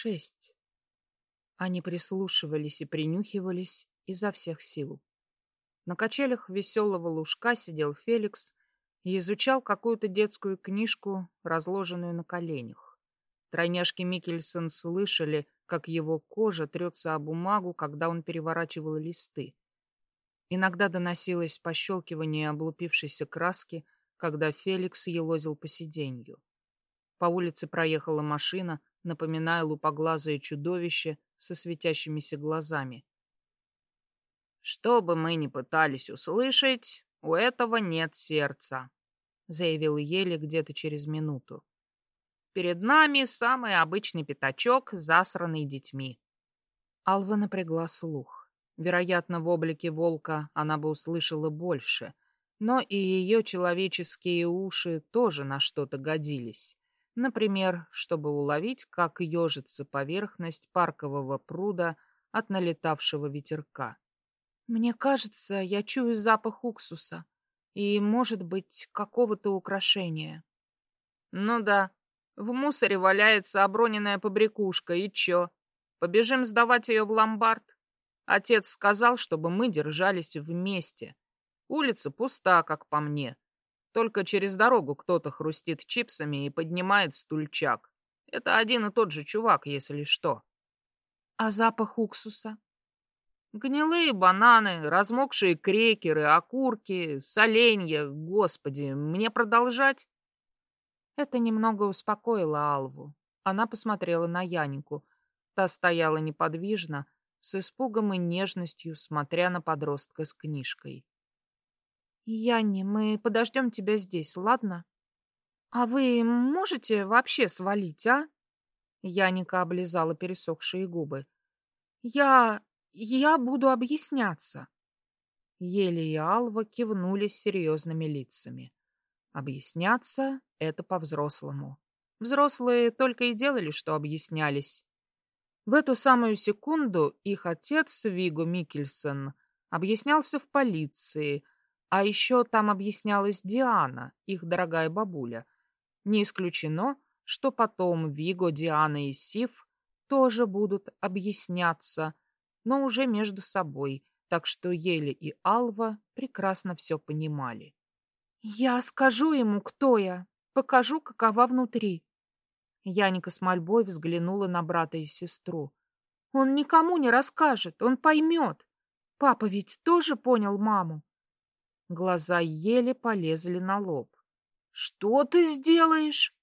Шесть. Они прислушивались и принюхивались изо всех сил. На качелях веселого лужка сидел Феликс и изучал какую-то детскую книжку, разложенную на коленях. Тройняшки Микельсон слышали, как его кожа трется о бумагу, когда он переворачивал листы. Иногда доносилось пощелкивание облупившейся краски, когда Феликс елозил по сиденью. По улице проехала машина, напоминая лупоглазое чудовище со светящимися глазами. «Что бы мы ни пытались услышать, у этого нет сердца», заявил Ели где-то через минуту. «Перед нами самый обычный пятачок, засранный детьми». Алва напрягла слух. Вероятно, в облике волка она бы услышала больше, но и ее человеческие уши тоже на что-то годились. Например, чтобы уловить, как ежится поверхность паркового пруда от налетавшего ветерка. Мне кажется, я чую запах уксуса и, может быть, какого-то украшения. Ну да, в мусоре валяется оброненная побрякушка, и чё? Побежим сдавать ее в ломбард? Отец сказал, чтобы мы держались вместе. Улица пуста, как по мне. Только через дорогу кто-то хрустит чипсами и поднимает стульчак. Это один и тот же чувак, если что. А запах уксуса? Гнилые бананы, размокшие крекеры, окурки, соленья. Господи, мне продолжать? Это немного успокоило Алву. Она посмотрела на Янику. Та стояла неподвижно, с испугом и нежностью, смотря на подростка с книжкой. Янни, мы подождем тебя здесь, ладно? А вы можете вообще свалить, а? Яника облизала пересохшие губы. Я... я буду объясняться. Ели и Алва кивнули серьезными лицами. Объясняться — это по-взрослому. Взрослые только и делали, что объяснялись. В эту самую секунду их отец, Виго Микельсон, объяснялся в полиции — а еще там объяснялась Диана, их дорогая бабуля. Не исключено, что потом Виго, Диана и Сив тоже будут объясняться, но уже между собой, так что Ели и Алва прекрасно все понимали. «Я скажу ему, кто я, покажу, какова внутри». Яника с мольбой взглянула на брата и сестру. «Он никому не расскажет, он поймет. Папа ведь тоже понял маму. Глаза еле полезли на лоб. «Что ты сделаешь?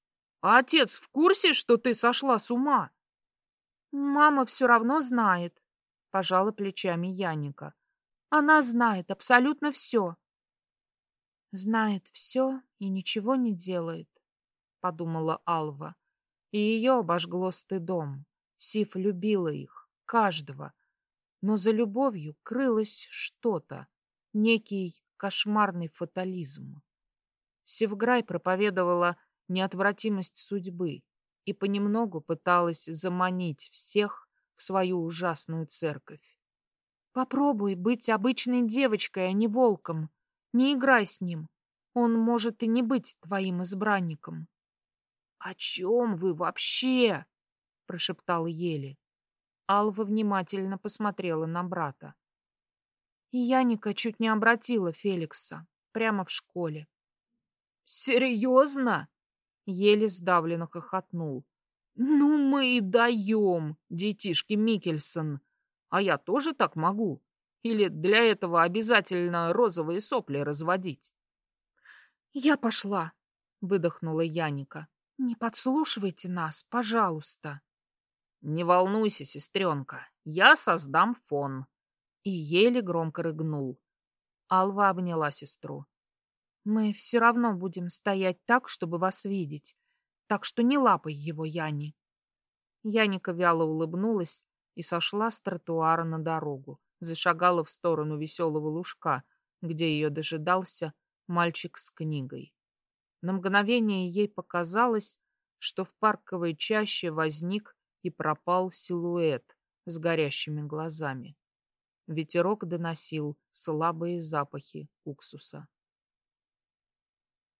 А отец в курсе, что ты сошла с ума?» «Мама все равно знает», — пожала плечами Яника. «Она знает абсолютно все». «Знает все и ничего не делает», — подумала Алва. И ее обожгло стыдом. Сиф любила их, каждого. Но за любовью крылось что-то, некий кошмарный фатализм. Севграй проповедовала неотвратимость судьбы и понемногу пыталась заманить всех в свою ужасную церковь. Попробуй быть обычной девочкой, а не волком. Не играй с ним. Он может и не быть твоим избранником. — О чем вы вообще? — прошептал Ели. Алва внимательно посмотрела на брата. Яника чуть не обратила Феликса прямо в школе. «Серьезно?» — еле сдавленно хохотнул. «Ну мы и даем, детишки Микельсон. А я тоже так могу? Или для этого обязательно розовые сопли разводить?» «Я пошла», — выдохнула Яника. «Не подслушивайте нас, пожалуйста». «Не волнуйся, сестренка, я создам фон», и еле громко рыгнул. Алва обняла сестру. «Мы все равно будем стоять так, чтобы вас видеть, так что не лапай его, Яни». Яника вяло улыбнулась и сошла с тротуара на дорогу, зашагала в сторону веселого лужка, где ее дожидался мальчик с книгой. На мгновение ей показалось, что в парковой чаще возник и пропал силуэт с горящими глазами. Ветерок доносил слабые запахи уксуса.